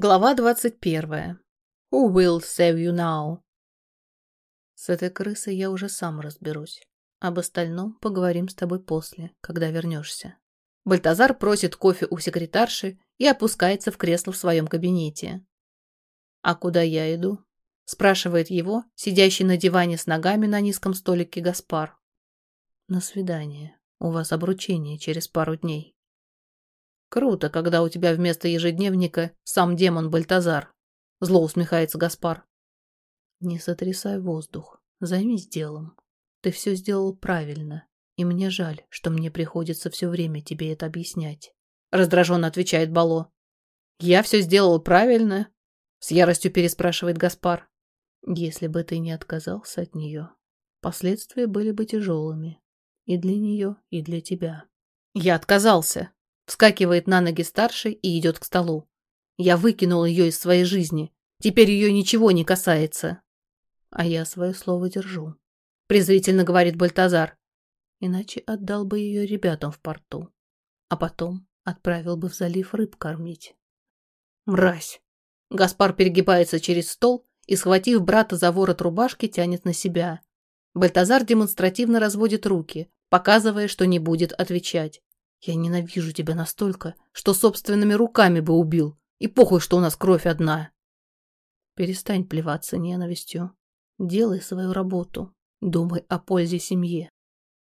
Глава двадцать первая. Who will save you now? С этой крысой я уже сам разберусь. Об остальном поговорим с тобой после, когда вернешься. Бальтазар просит кофе у секретарши и опускается в кресло в своем кабинете. «А куда я иду?» – спрашивает его, сидящий на диване с ногами на низком столике Гаспар. «На свидание. У вас обручение через пару дней». Круто, когда у тебя вместо ежедневника сам демон Бальтазар. Зло усмехается Гаспар. Не сотрясай воздух. Займись делом. Ты все сделал правильно. И мне жаль, что мне приходится все время тебе это объяснять. Раздраженно отвечает Бало. Я все сделал правильно? С яростью переспрашивает Гаспар. Если бы ты не отказался от нее, последствия были бы тяжелыми. И для нее, и для тебя. Я отказался, Вскакивает на ноги старший и идет к столу. Я выкинул ее из своей жизни. Теперь ее ничего не касается. А я свое слово держу. Презрительно говорит Бальтазар. Иначе отдал бы ее ребятам в порту. А потом отправил бы в залив рыб кормить. Мразь. Гаспар перегибается через стол и, схватив брата за ворот рубашки, тянет на себя. Бальтазар демонстративно разводит руки, показывая, что не будет отвечать. Я ненавижу тебя настолько, что собственными руками бы убил. И похуй, что у нас кровь одна. Перестань плеваться ненавистью. Делай свою работу. Думай о пользе семье.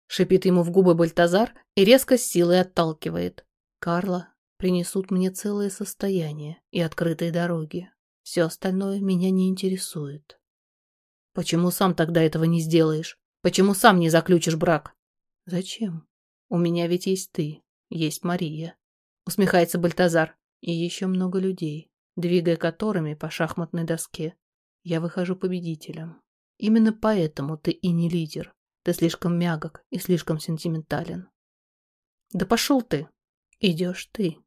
Шипит ему в губы Бальтазар и резко с силой отталкивает. Карла принесут мне целое состояние и открытые дороги. Все остальное меня не интересует. Почему сам тогда этого не сделаешь? Почему сам не заключишь брак? Зачем? У меня ведь есть ты есть Мария. Усмехается Бальтазар. И еще много людей, двигая которыми по шахматной доске. Я выхожу победителем. Именно поэтому ты и не лидер. Ты слишком мягок и слишком сентиментален. Да пошел ты. Идешь ты.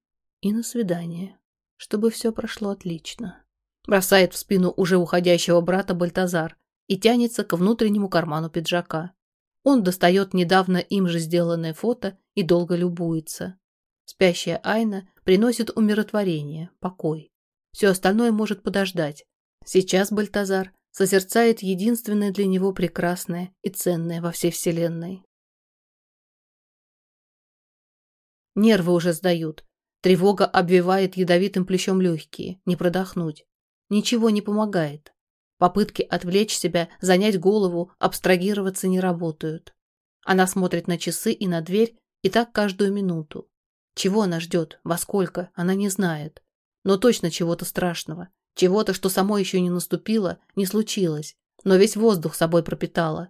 И на свидание. Чтобы все прошло отлично. Бросает в спину уже уходящего брата Бальтазар и тянется к внутреннему карману пиджака. Он достает недавно им же сделанное фото и долго любуется. Спящая Айна приносит умиротворение, покой. Все остальное может подождать. Сейчас Бальтазар созерцает единственное для него прекрасное и ценное во всей вселенной. Нервы уже сдают. Тревога обвивает ядовитым плечом легкие. Не продохнуть. Ничего не помогает. Попытки отвлечь себя, занять голову, абстрагироваться не работают. Она смотрит на часы и на дверь, и так каждую минуту. Чего она ждет, во сколько, она не знает. Но точно чего-то страшного. Чего-то, что само еще не наступило, не случилось, но весь воздух собой пропитало.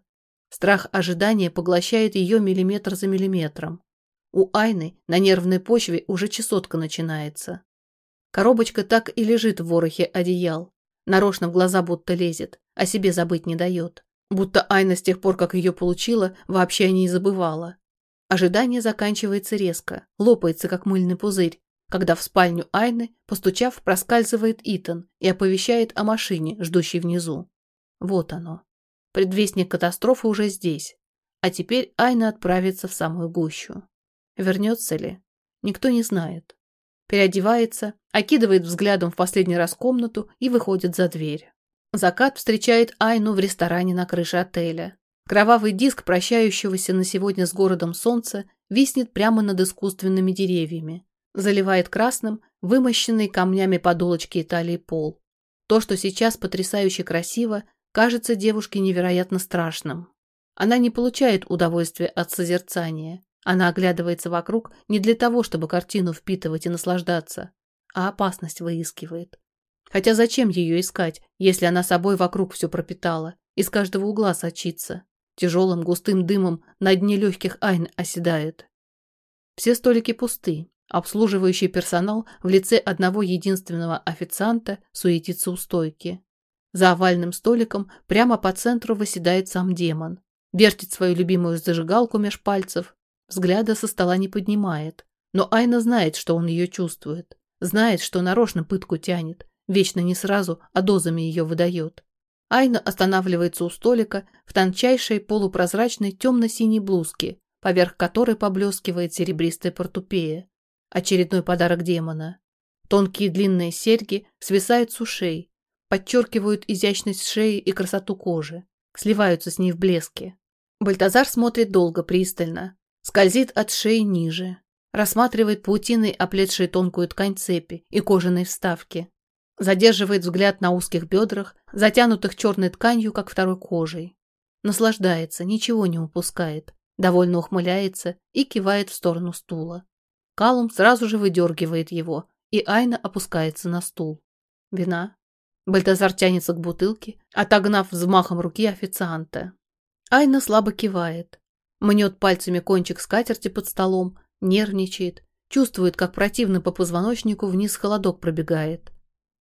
Страх ожидания поглощает ее миллиметр за миллиметром. У Айны на нервной почве уже чесотка начинается. Коробочка так и лежит в ворохе одеял. Нарочно в глаза будто лезет, о себе забыть не дает. Будто Айна с тех пор, как ее получила, вообще о ней забывала. Ожидание заканчивается резко, лопается, как мыльный пузырь, когда в спальню Айны, постучав, проскальзывает Итан и оповещает о машине, ждущей внизу. Вот оно. Предвестник катастрофы уже здесь. А теперь Айна отправится в самую гущу. Вернется ли? Никто не знает переодевается, окидывает взглядом в последний раз комнату и выходит за дверь. Закат встречает Айну в ресторане на крыше отеля. Кровавый диск прощающегося на сегодня с городом солнца виснет прямо над искусственными деревьями, заливает красным вымощенный камнями подолочки Италии пол. То, что сейчас потрясающе красиво, кажется девушке невероятно страшным. Она не получает удовольствия от созерцания, она оглядывается вокруг не для того, чтобы картину впитывать и наслаждаться, а опасность выискивает. Хотя зачем ее искать, если она собой вокруг все пропитала, из каждого угла сочится, тяжелым густым дымом на дне легких айн оседает. Все столики пусты, обслуживающий персонал в лице одного единственного официанта суетится у стойки. За овальным столиком прямо по центру выседает сам демон, вертит свою любимую зажигалку меж пальцев, Взгляда со стола не поднимает. Но Айна знает, что он ее чувствует. Знает, что нарочно пытку тянет. Вечно не сразу, а дозами ее выдает. Айна останавливается у столика в тончайшей полупрозрачной темно-синей блузке, поверх которой поблескивает серебристая портупея. Очередной подарок демона. Тонкие длинные серьги свисают с ушей, подчеркивают изящность шеи и красоту кожи, сливаются с ней в блеске. Бальтазар смотрит долго, пристально, скользит от шеи ниже, рассматривает паутиной оплетшие тонкую ткань цепи и кожаные вставки, задерживает взгляд на узких бедрах, затянутых черной тканью, как второй кожей. Наслаждается, ничего не упускает, довольно ухмыляется и кивает в сторону стула. Калум сразу же выдергивает его, и Айна опускается на стул. Вина. Бальтазар тянется к бутылке, отогнав взмахом руки официанта. Айна слабо кивает, мнет пальцами кончик скатерти под столом, нервничает, чувствует, как противно по позвоночнику вниз холодок пробегает.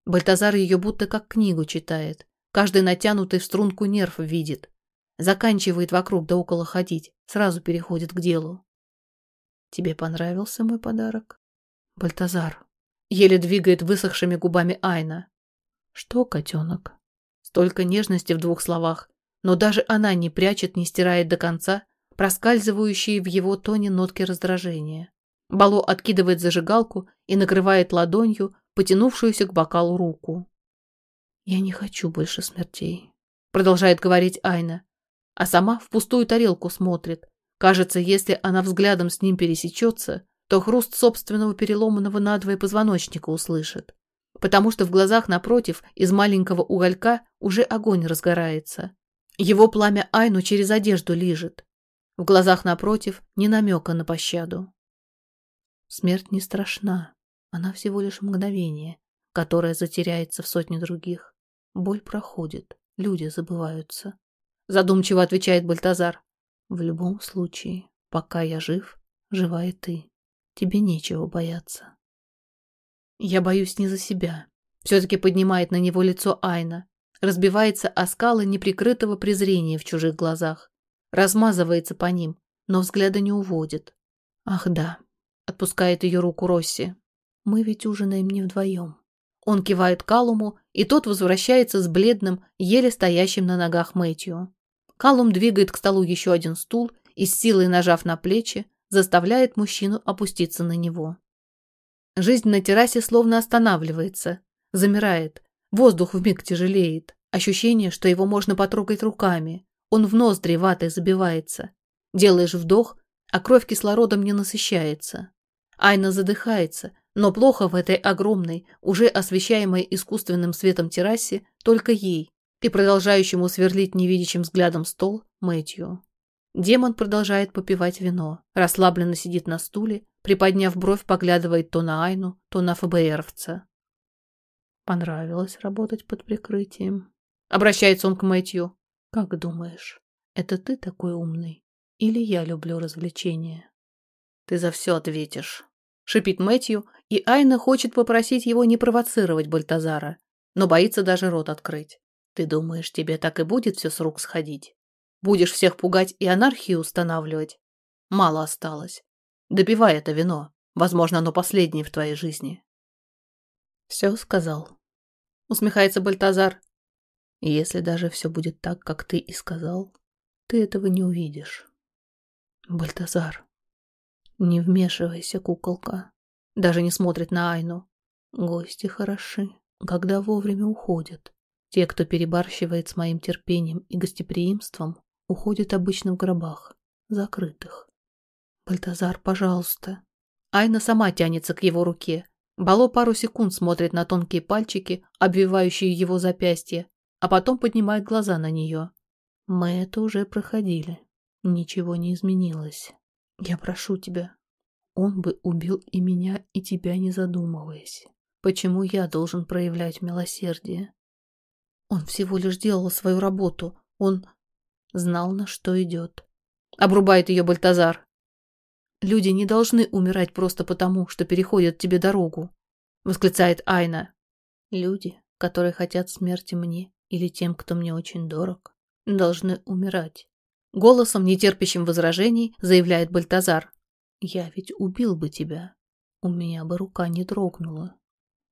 Бальтазар ее будто как книгу читает, каждый натянутый в струнку нерв видит. Заканчивает вокруг да около ходить, сразу переходит к делу. Тебе понравился мой подарок? Бальтазар. Еле двигает высохшими губами Айна. Что, котенок? Столько нежности в двух словах, но даже она не прячет, не стирает до конца проскальзывающие в его тоне нотки раздражения. Бало откидывает зажигалку и накрывает ладонью потянувшуюся к бокалу руку. «Я не хочу больше смертей», — продолжает говорить Айна, а сама в пустую тарелку смотрит. Кажется, если она взглядом с ним пересечется, то хруст собственного переломанного надвое позвоночника услышит, потому что в глазах напротив из маленького уголька уже огонь разгорается. Его пламя Айну через одежду лижет. В глазах напротив ни намека на пощаду. Смерть не страшна, она всего лишь мгновение, которое затеряется в сотне других. Боль проходит, люди забываются. Задумчиво отвечает Бальтазар. В любом случае, пока я жив, жива и ты. Тебе нечего бояться. Я боюсь не за себя. Все-таки поднимает на него лицо Айна. Разбивается о скалы неприкрытого презрения в чужих глазах. Размазывается по ним, но взгляда не уводит. Ах да, отпускает ее руку Росси. Мы ведь ужинаем не вдвоем. Он кивает Калуму, и тот возвращается с бледным, еле стоящим на ногах Мэтью. Калум двигает к столу еще один стул и с силой нажав на плечи, заставляет мужчину опуститься на него. Жизнь на террасе словно останавливается, замирает, воздух вмиг тяжелеет, ощущение, что его можно потрогать руками, он в ноздри ватой забивается. Делаешь вдох, а кровь кислородом не насыщается. Айна задыхается, но плохо в этой огромной, уже освещаемой искусственным светом террасе только ей и продолжающему сверлить невидящим взглядом стол Мэтью. Демон продолжает попивать вино, расслабленно сидит на стуле, приподняв бровь, поглядывает то на Айну, то на ФБРовца. Понравилось работать под прикрытием. Обращается он к Мэтью. Как думаешь, это ты такой умный? Или я люблю развлечения? Ты за все ответишь. Шипит Мэтью, и Айна хочет попросить его не провоцировать Бальтазара, но боится даже рот открыть. Ты думаешь, тебе так и будет все с рук сходить? Будешь всех пугать и анархию устанавливать? Мало осталось. Допивай это вино. Возможно, оно последнее в твоей жизни. Все сказал. Усмехается Бальтазар. если даже все будет так, как ты и сказал, ты этого не увидишь. Бальтазар. Не вмешивайся, куколка. Даже не смотрит на Айну. Гости хороши, когда вовремя уходят. Те, кто перебарщивает с моим терпением и гостеприимством, уходит обычно в гробах, закрытых. Бальтазар, пожалуйста. Айна сама тянется к его руке. Бало пару секунд смотрит на тонкие пальчики, обвивающие его запястье, а потом поднимает глаза на нее. Мы это уже проходили. Ничего не изменилось. Я прошу тебя. Он бы убил и меня, и тебя, не задумываясь. Почему я должен проявлять милосердие? Он всего лишь делал свою работу. Он знал, на что идет. Обрубает ее Бальтазар. Люди не должны умирать просто потому, что переходят тебе дорогу, восклицает Айна. Люди, которые хотят смерти мне или тем, кто мне очень дорог, должны умирать. Голосом, нетерпящим возражений, заявляет Бальтазар. Я ведь убил бы тебя. У меня бы рука не дрогнула.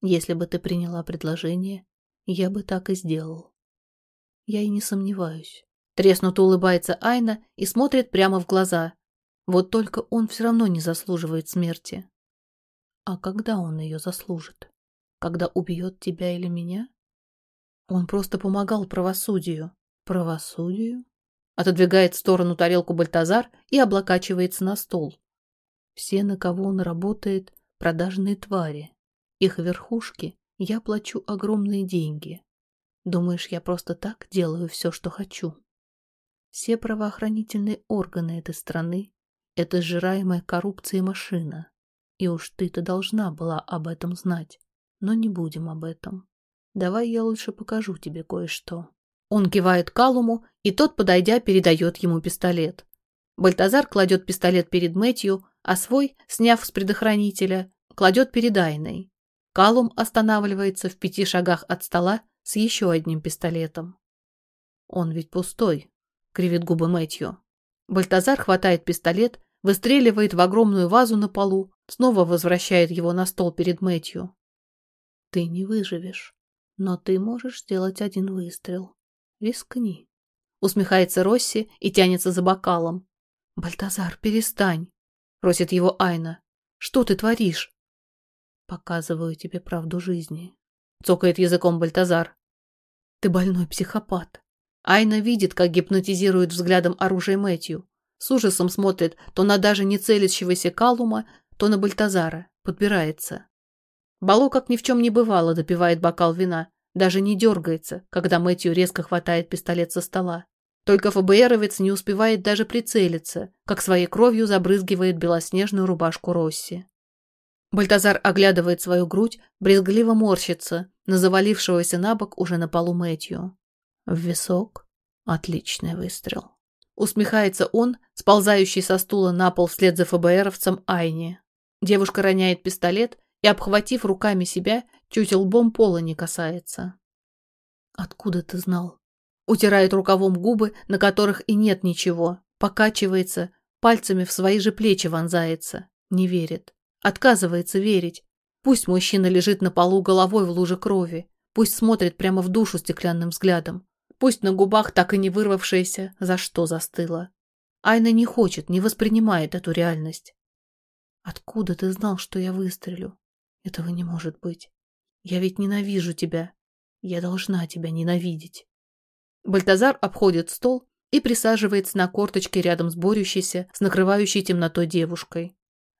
Если бы ты приняла предложение, я бы так и сделал. Я и не сомневаюсь. Треснуто улыбается Айна и смотрит прямо в глаза. Вот только он все равно не заслуживает смерти. А когда он ее заслужит? когда убьет тебя или меня? Он просто помогал правосудию. Правосудию? Отодвигает в сторону тарелку Бальтазар и облокачивается на стол. Все, на кого он работает, продажные твари. Их верхушки я плачу огромные деньги. Думаешь, я просто так делаю все, что хочу? Все правоохранительные органы этой страны — это сжираемая коррупцией машина. И уж ты-то должна была об этом знать. Но не будем об этом. Давай я лучше покажу тебе кое-что. Он кивает Калуму, и тот, подойдя, передает ему пистолет. Бальтазар кладет пистолет перед Мэтью, а свой, сняв с предохранителя, кладет перед Айной. Калум останавливается в пяти шагах от стола с еще одним пистолетом. «Он ведь пустой», — кривит губы Мэтью. Бальтазар хватает пистолет, выстреливает в огромную вазу на полу, снова возвращает его на стол перед Мэтью. «Ты не выживешь, но ты можешь сделать один выстрел. Рискни», — усмехается Росси и тянется за бокалом. «Бальтазар, перестань», — просит его Айна. «Что ты творишь?» «Показываю тебе правду жизни», — цокает языком Бальтазар. «Ты больной психопат». Айна видит, как гипнотизирует взглядом оружие Мэтью. С ужасом смотрит то на даже не целящегося Калума, то на Бальтазара. Подбирается. Бало, как ни в чем не бывало, допивает бокал вина. Даже не дергается, когда Мэтью резко хватает пистолет со стола. Только ФБРовец не успевает даже прицелиться, как своей кровью забрызгивает белоснежную рубашку Росси. Бальтазар оглядывает свою грудь, брезгливо морщится, на завалившегося на бок уже на полу Мэтью. В висок. Отличный выстрел. Усмехается он, сползающий со стула на пол вслед за ФБРовцем Айни. Девушка роняет пистолет и, обхватив руками себя, чуть лбом пола не касается. «Откуда ты знал?» Утирает рукавом губы, на которых и нет ничего. Покачивается, пальцами в свои же плечи вонзается. Не верит. Отказывается верить. Пусть мужчина лежит на полу головой в луже крови. Пусть смотрит прямо в душу стеклянным взглядом. Пусть на губах так и не вырвавшееся, за что застыло. Айна не хочет, не воспринимает эту реальность. Откуда ты знал, что я выстрелю? Этого не может быть. Я ведь ненавижу тебя. Я должна тебя ненавидеть. Бальтазар обходит стол и присаживается на корточке рядом с борющейся, с накрывающей темнотой девушкой.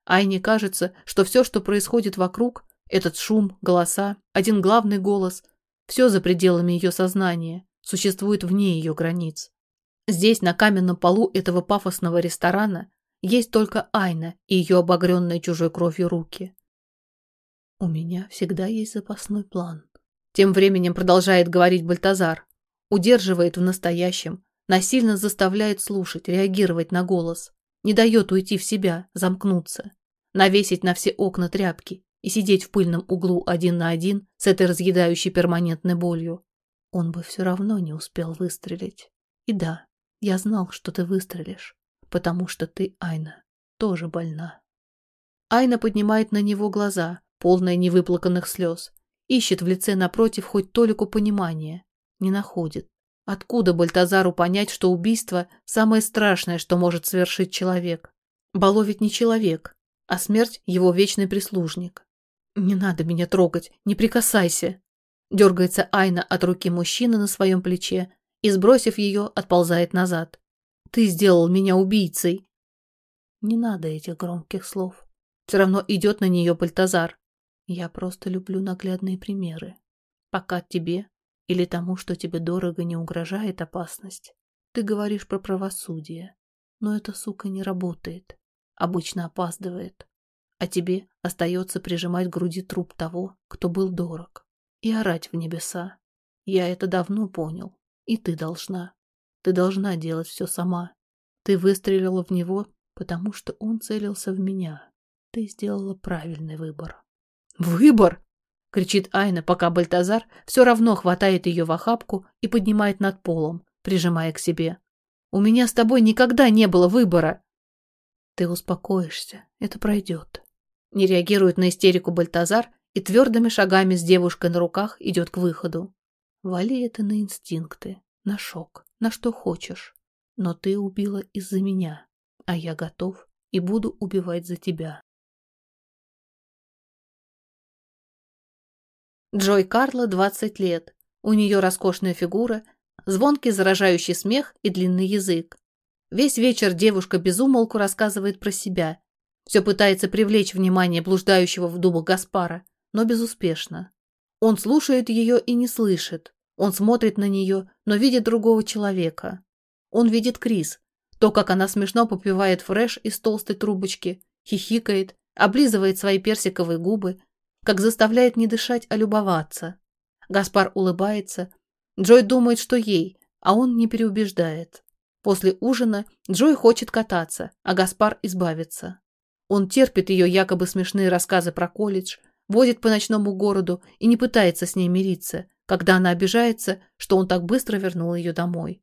Айне кажется, что все, что происходит вокруг, этот шум, голоса, один главный голос, все за пределами ее сознания, существует вне ее границ. Здесь, на каменном полу этого пафосного ресторана, есть только Айна и ее обогренные чужой кровью руки. «У меня всегда есть запасной план», — тем временем продолжает говорить Бальтазар удерживает в настоящем, насильно заставляет слушать, реагировать на голос, не дает уйти в себя, замкнуться, навесить на все окна тряпки и сидеть в пыльном углу один на один с этой разъедающей перманентной болью. Он бы все равно не успел выстрелить. И да, я знал, что ты выстрелишь, потому что ты, Айна, тоже больна. Айна поднимает на него глаза, полные невыплаканных слез, ищет в лице напротив хоть толику понимания, не находит. Откуда Бальтазару понять, что убийство – самое страшное, что может совершить человек? Бало ведь не человек, а смерть – его вечный прислужник. «Не надо меня трогать, не прикасайся!» Дергается Айна от руки мужчины на своем плече и, сбросив ее, отползает назад. «Ты сделал меня убийцей!» Не надо этих громких слов. Все равно идет на нее Бальтазар. Я просто люблю наглядные примеры. Пока тебе или тому, что тебе дорого, не угрожает опасность. Ты говоришь про правосудие, но эта сука не работает, обычно опаздывает. А тебе остается прижимать к груди труп того, кто был дорог, и орать в небеса. Я это давно понял, и ты должна. Ты должна делать все сама. Ты выстрелила в него, потому что он целился в меня. Ты сделала правильный выбор. Выбор? кричит Айна, пока Бальтазар все равно хватает ее в охапку и поднимает над полом, прижимая к себе. «У меня с тобой никогда не было выбора!» «Ты успокоишься, это пройдет». Не реагирует на истерику Бальтазар и твердыми шагами с девушкой на руках идет к выходу. Вали это на инстинкты, на шок, на что хочешь. Но ты убила из-за меня, а я готов и буду убивать за тебя. Джой Карла 20 лет. У нее роскошная фигура, звонкий заражающий смех и длинный язык. Весь вечер девушка безумолку рассказывает про себя. Все пытается привлечь внимание блуждающего в думах Гаспара, но безуспешно. Он слушает ее и не слышит. Он смотрит на нее, но видит другого человека. Он видит Крис, то, как она смешно попивает фреш из толстой трубочки, хихикает, облизывает свои персиковые губы, как заставляет не дышать, а любоваться. Гаспар улыбается. Джой думает, что ей, а он не переубеждает. После ужина Джой хочет кататься, а Гаспар избавиться. Он терпит ее якобы смешные рассказы про колледж, водит по ночному городу и не пытается с ней мириться, когда она обижается, что он так быстро вернул ее домой.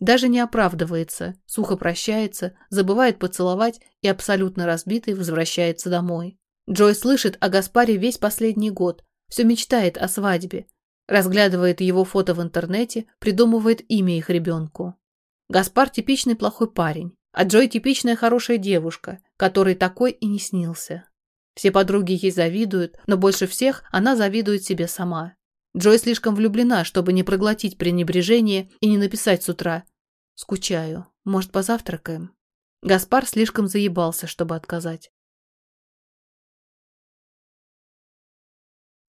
Даже не оправдывается, сухо прощается, забывает поцеловать и абсолютно разбитый возвращается домой. Джой слышит о Гаспаре весь последний год, все мечтает о свадьбе, разглядывает его фото в интернете, придумывает имя их ребенку. Гаспар типичный плохой парень, а Джой типичная хорошая девушка, которой такой и не снился. Все подруги ей завидуют, но больше всех она завидует себе сама. Джой слишком влюблена, чтобы не проглотить пренебрежение и не написать с утра. «Скучаю. Может, позавтракаем?» Гаспар слишком заебался, чтобы отказать.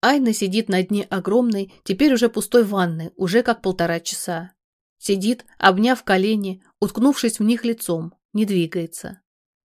Айна сидит на дне огромной, теперь уже пустой ванны, уже как полтора часа. Сидит, обняв колени, уткнувшись в них лицом, не двигается.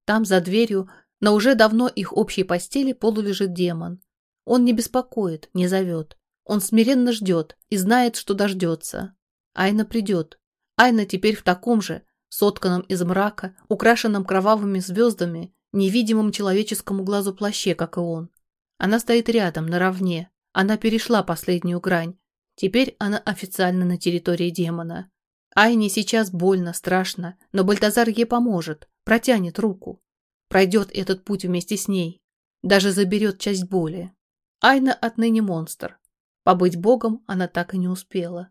Там, за дверью, на уже давно их общей постели полулежит демон. Он не беспокоит, не зовет. Он смиренно ждет и знает, что дождется. Айна придет. Айна теперь в таком же, сотканном из мрака, украшенном кровавыми звездами, невидимом человеческому глазу плаще, как и он. Она стоит рядом, наравне. Она перешла последнюю грань. Теперь она официально на территории демона. Айне сейчас больно, страшно, но Бальтазар ей поможет, протянет руку. Пройдет этот путь вместе с ней. Даже заберет часть боли. Айна отныне монстр. Побыть богом она так и не успела.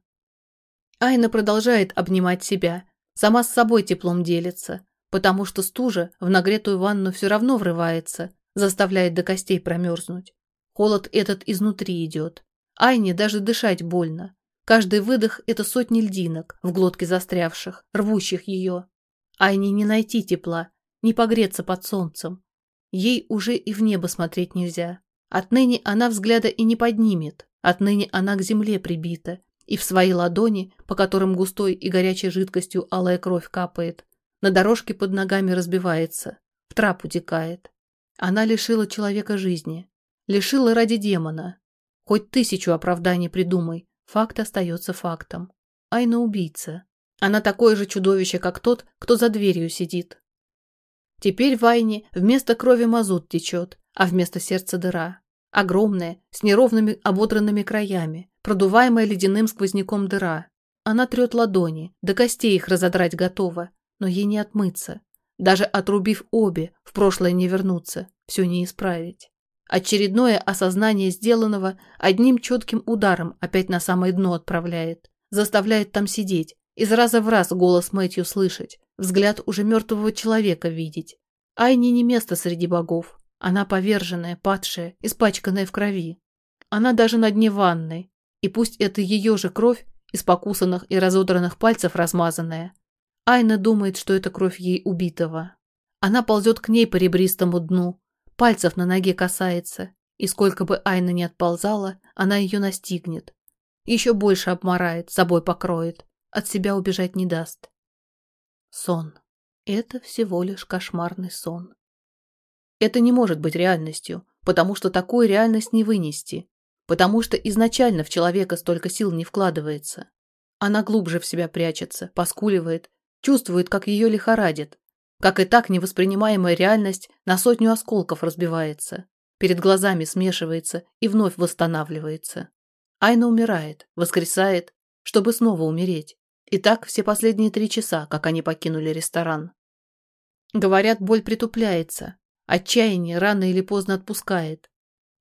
Айна продолжает обнимать себя, сама с собой теплом делится, потому что стужа в нагретую ванну все равно врывается, заставляет до костей промерзнуть. Холод этот изнутри идет. Айне даже дышать больно. Каждый выдох – это сотни льдинок в глотке застрявших, рвущих ее. Айне не найти тепла, не погреться под солнцем. Ей уже и в небо смотреть нельзя. Отныне она взгляда и не поднимет, Отныне она к земле прибита, и в свои ладони, по которым густой и горячей жидкостью алая кровь капает, на дорожке под ногами разбивается, в трап утекает. Она лишила человека жизни, лишила ради демона. Хоть тысячу оправданий придумай, факт остается фактом. Айна убийца. Она такое же чудовище, как тот, кто за дверью сидит. Теперь в Айне вместо крови мазут течет, а вместо сердца дыра. Огромная, с неровными ободранными краями, продуваемая ледяным сквозняком дыра. Она трет ладони, до костей их разодрать готова, но ей не отмыться. Даже отрубив обе, в прошлое не вернуться, все не исправить. Очередное осознание сделанного одним четким ударом опять на самое дно отправляет. Заставляет там сидеть, из раза в раз голос Мэтью слышать, взгляд уже мертвого человека видеть. Айни не место среди богов, она поверженная, падшая, испачканная в крови. Она даже на дне ванной. И пусть это ее же кровь, из покусанных и разодранных пальцев размазанная. Айна думает, что это кровь ей убитого. Она ползет к ней по ребристому дну, пальцев на ноге касается, и сколько бы Айна ни отползала, она ее настигнет. Еще больше обморает, собой покроет, от себя убежать не даст. Сон. Это всего лишь кошмарный сон. Это не может быть реальностью, потому что такую реальность не вынести, потому что изначально в человека столько сил не вкладывается. Она глубже в себя прячется, поскуливает, чувствует, как ее лихорадит, как и так невоспринимаемая реальность на сотню осколков разбивается, перед глазами смешивается и вновь восстанавливается. Айна умирает, воскресает, чтобы снова умереть. И так все последние три часа, как они покинули ресторан. Говорят, боль притупляется, Отчаяние рано или поздно отпускает.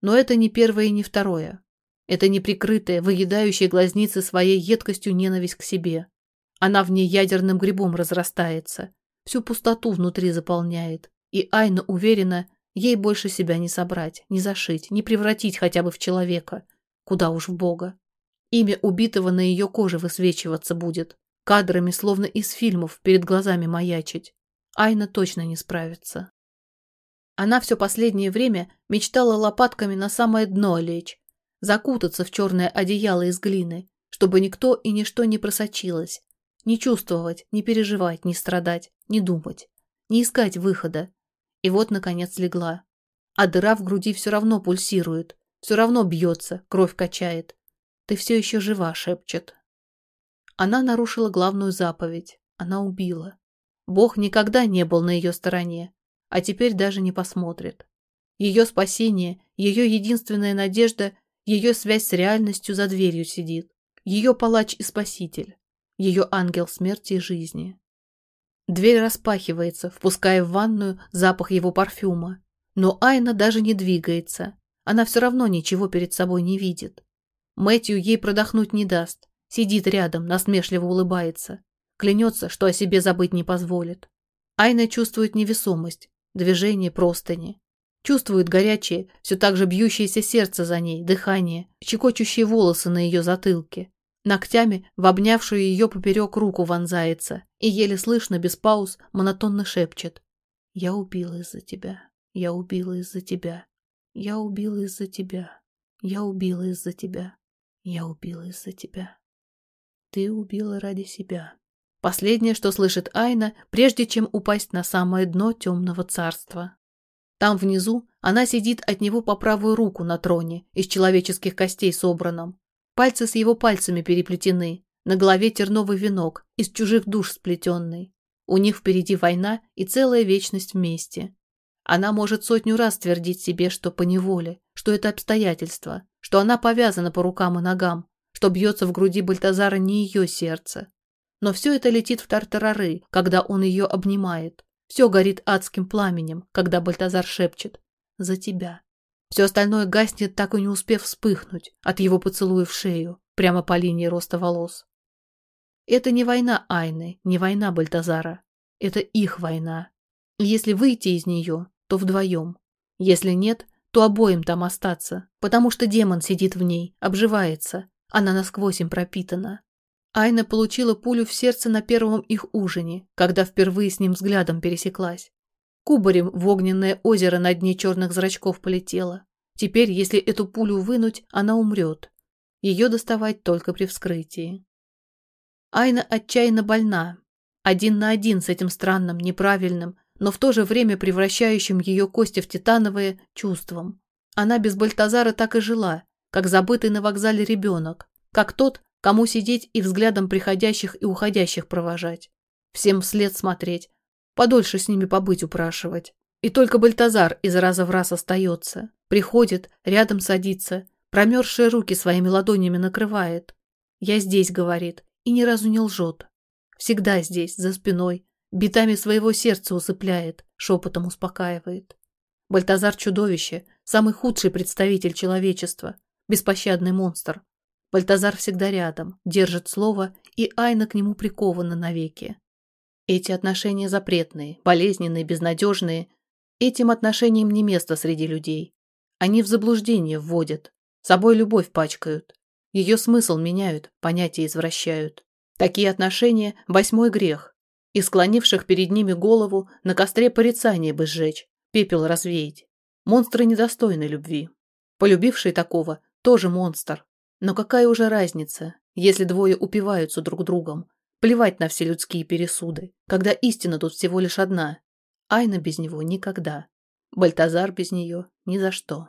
Но это не первое и не второе. Это неприкрытая, выедающая глазницы своей едкостью ненависть к себе. Она в ней ядерным грибом разрастается, всю пустоту внутри заполняет. И Айна уверена, ей больше себя не собрать, не зашить, не превратить хотя бы в человека. куда уж в Бога. Имя убитого на ее коже высвечиваться будет, кадрами словно из фильмов перед глазами маячить. Айна точно не справится. Она все последнее время мечтала лопатками на самое дно лечь, закутаться в черное одеяло из глины, чтобы никто и ничто не просочилось, не чувствовать, не переживать, не страдать, не думать, не искать выхода. И вот, наконец, легла. А дыра в груди все равно пульсирует, все равно бьется, кровь качает. «Ты все еще жива», — шепчет. Она нарушила главную заповедь. Она убила. Бог никогда не был на ее стороне, а теперь даже не посмотрит. Ее спасение, ее единственная надежда, ее связь с реальностью за дверью сидит. Ее палач и спаситель. Ее ангел смерти и жизни. Дверь распахивается, впуская в ванную запах его парфюма. Но Айна даже не двигается. Она все равно ничего перед собой не видит. Мэтью ей продохнуть не даст. Сидит рядом, насмешливо улыбается. Клянется, что о себе забыть не позволит. Айна чувствует невесомость, движение простыни. Чувствует горячее, все так же бьющееся сердце за ней, дыхание, щекочущие волосы на ее затылке. Ногтями в обнявшую ее поперек руку вонзается и еле слышно, без пауз, монотонно шепчет. «Я убила из-за тебя. Я убила из-за тебя. Я убила из-за тебя. Я убила из-за тебя. Я убила из-за тебя. Ты убила ради себя». Последнее, что слышит Айна, прежде чем упасть на самое дно темного царства. Там внизу она сидит от него по правую руку на троне, из человеческих костей собранном. Пальцы с его пальцами переплетены, на голове терновый венок, из чужих душ сплетенный. У них впереди война и целая вечность вместе. Она может сотню раз твердить себе, что по неволе, что это обстоятельство, что она повязана по рукам и ногам, что бьется в груди Бальтазара не ее сердце. Но все это летит в тартарары, когда он ее обнимает. Все горит адским пламенем, когда Бальтазар шепчет «За тебя». Все остальное гаснет, так и не успев вспыхнуть от его поцелуя в шею, прямо по линии роста волос. Это не война Айны, не война Бальтазара. Это их война. Если выйти из нее, то вдвоем. Если нет, то обоим там остаться, потому что демон сидит в ней, обживается. Она насквозь им пропитана. Айна получила пулю в сердце на первом их ужине, когда впервые с ним взглядом пересеклась. Кубарем в огненное озеро на дне черных зрачков полетела. Теперь, если эту пулю вынуть, она умрет. Ее доставать только при вскрытии. Айна отчаянно больна. Один на один с этим странным, неправильным, но в то же время превращающим ее кости в титановые чувством. Она без Бальтазара так и жила, как забытый на вокзале ребенок, как тот, кому сидеть и взглядом приходящих и уходящих провожать. Всем вслед смотреть, подольше с ними побыть упрашивать. И только Бальтазар из раза в раз остается. Приходит, рядом садится, промерзшие руки своими ладонями накрывает. «Я здесь», — говорит, и ни разу не лжет. Всегда здесь, за спиной, битами своего сердца усыпляет, шепотом успокаивает. Бальтазар — чудовище, самый худший представитель человечества, беспощадный монстр. Бальтазар всегда рядом, держит слово, и Айна к нему прикована навеки. Эти отношения запретные, болезненные, безнадежные. Этим отношениям не место среди людей. Они в заблуждение вводят, собой любовь пачкают. Ее смысл меняют, понятия извращают. Такие отношения – восьмой грех. И склонивших перед ними голову на костре порицания бы сжечь, пепел развеять. Монстры недостойны любви. Полюбивший такого – тоже монстр. Но какая уже разница, если двое упиваются друг другом, Плевать на все людские пересуды, когда истина тут всего лишь одна. Айна без него никогда. Бальтазар без нее ни за что.